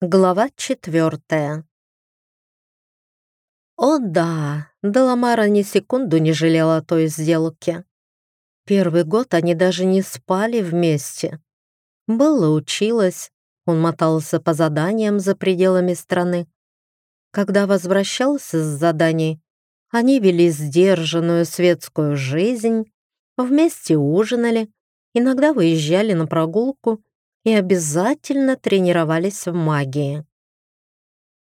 Глава четвертая. О да, Деламара ни секунду не жалела той сделки. Первый год они даже не спали вместе. Белла училась, он мотался по заданиям за пределами страны. Когда возвращался с заданий, они вели сдержанную светскую жизнь, вместе ужинали, иногда выезжали на прогулку и обязательно тренировались в магии.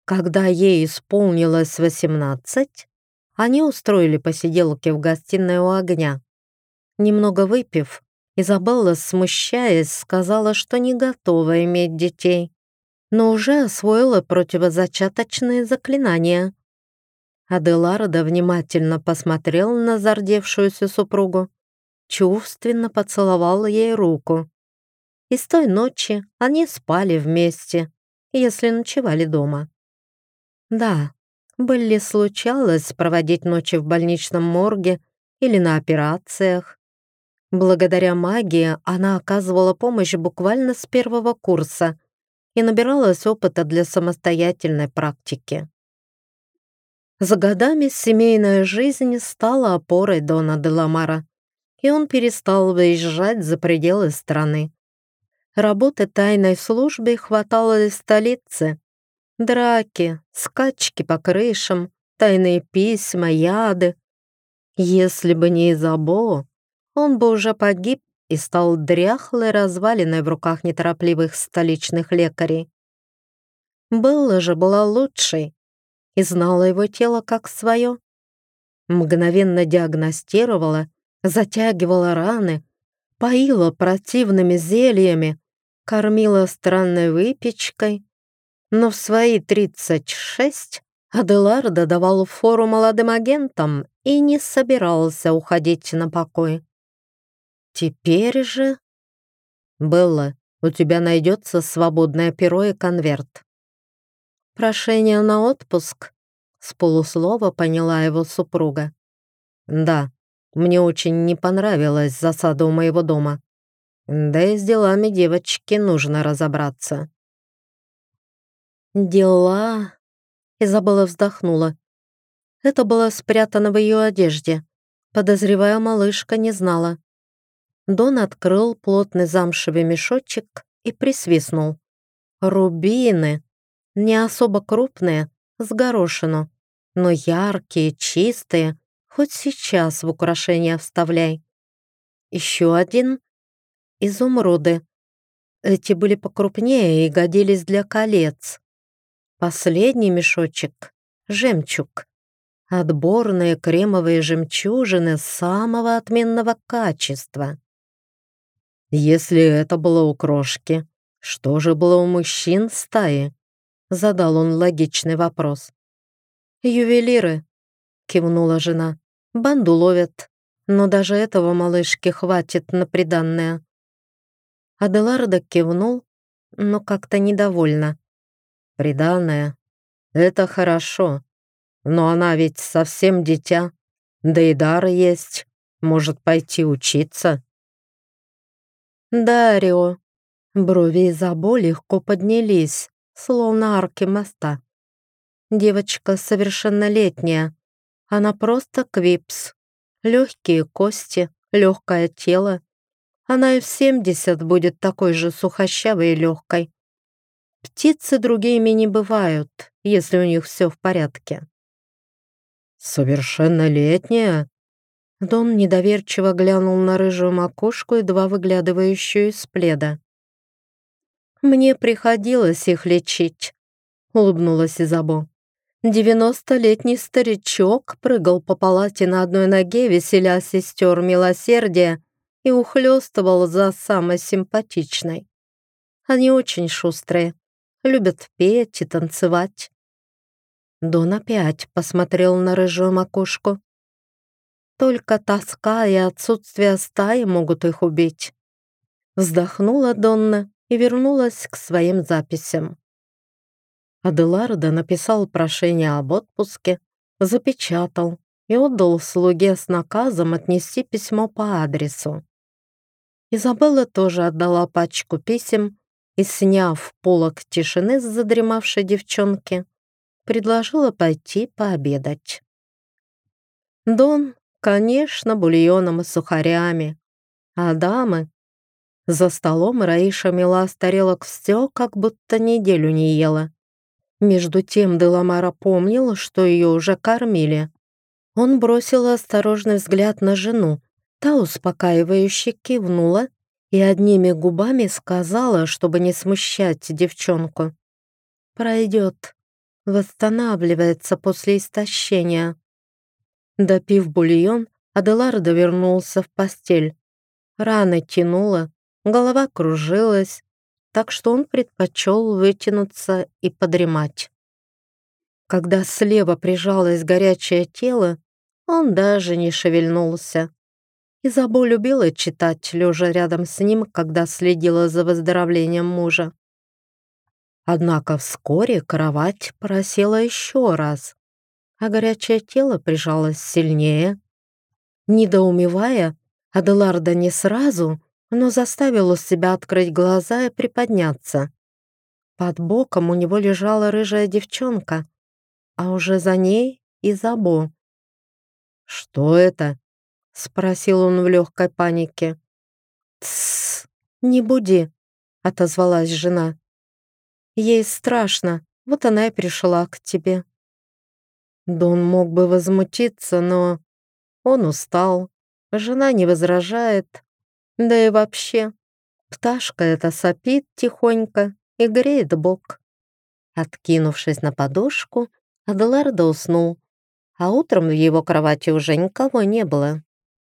Когда ей исполнилось 18, они устроили посиделки в гостиной у огня. Немного выпив, Изабелла, смущаясь, сказала, что не готова иметь детей, но уже освоила противозачаточные заклинания. Аделарда внимательно посмотрел на зардевшуюся супругу, чувственно поцеловал ей руку. И с той ночи они спали вместе, если ночевали дома. Да, Белли случалось проводить ночи в больничном морге или на операциях. Благодаря магии она оказывала помощь буквально с первого курса и набиралась опыта для самостоятельной практики. За годами семейная жизнь стала опорой Дона Деламара, и он перестал выезжать за пределы страны. Работы тайной службы хватало и в столице. Драки, скачки по крышам, тайные письма, яды. Если бы не Изабо, он бы уже погиб и стал дряхлой развалиной в руках неторопливых столичных лекарей. Белла же была лучшей и знала его тело как свое. Мгновенно диагностировала, затягивала раны, поила противными зельями, кормила странной выпечкой, но в свои 36 Аделарда давал фору молодым агентам и не собирался уходить на покой. Теперь же... «Белла, у тебя найдется свободное перо и конверт». «Прошение на отпуск?» С полуслова поняла его супруга. «Да, мне очень не понравилась засада у моего дома. Да и с делами девочки нужно разобраться. Дела... Изабелла вздохнула. Это было спрятано в ее одежде. Подозревая, малышка не знала. Дон открыл плотный замшевый мешочек и присвистнул. Рубины. Не особо крупные, с горошину, но яркие, чистые, хоть сейчас в украшения вставляй. Еще один изумруды. Эти были покрупнее и годились для колец. Последний мешочек — жемчуг. Отборные кремовые жемчужины самого отменного качества. Если это было у крошки, что же было у мужчин стаи? Задал он логичный вопрос. «Ювелиры», — кивнула жена, — «банду ловят, но даже этого малышке хватит на приданное». Аделарда кивнул, но как-то недовольно. «Приданное — это хорошо, но она ведь совсем дитя, да и дар есть, может пойти учиться». «Дарио!» Брови Изабо легко поднялись, словно арки моста. Девочка совершеннолетняя. Она просто квипс. Легкие кости, легкое тело, она и в семьдесят будет такой же сухощавой и легкой. Птицы другими не бывают, если у них все в порядке. «Совершеннолетняя?» Дон недоверчиво глянул на рыжую макушку, едва выглядывающую из пледа. «Мне приходилось их лечить», — улыбнулась Изабо. Девяностолетний старичок прыгал по палате на одной ноге, веселя сестер милосердия, и ухлёстывал за самой симпатичной. Они очень шустрые, любят петь и танцевать. Дон опять посмотрел на рыжую макушку. Только тоска и отсутствие стаи могут их убить. Вздохнула Донна и вернулась к своим записям. Аделардо написал прошение об отпуске, запечатал и отдал слуге с наказом отнести письмо по адресу. Изабелла тоже отдала пачку писем и, сняв полок тишины с задремавшей девчонки, предложила пойти пообедать. Дон, конечно, бульоном и сухарями, а дамы... За столом Раиша мела с тарелок все, как будто неделю не ела. Между тем Деламара помнил, что ее уже кормили. Он бросил осторожный взгляд на жену. Та успокаивающе кивнула и одними губами сказала, чтобы не смущать девчонку. «Пройдет. Восстанавливается после истощения». Допив бульон, Аделардо вернулся в постель. Раны тянуло, голова кружилась, так что он предпочел вытянуться и подремать. Когда слева прижалось горячее тело, он даже не шевельнулся. Изабо любила читать, лежа рядом с ним, когда следила за выздоровлением мужа. Однако вскоре кровать просела еще раз, а горячее тело прижалось сильнее. Недоумевая, Аделарда не сразу, но заставила себя открыть глаза и приподняться. Под боком у него лежала рыжая девчонка, а уже за ней Изабо. «Что это?» — спросил он в легкой панике. «Тссс, не буди», — отозвалась жена. «Ей страшно, вот она и пришла к тебе». Дон мог бы возмутиться, но он устал, жена не возражает, да и вообще, пташка эта сопит тихонько и греет бок. Откинувшись на подушку, Аделардо уснул, а утром в его кровати уже никого не было.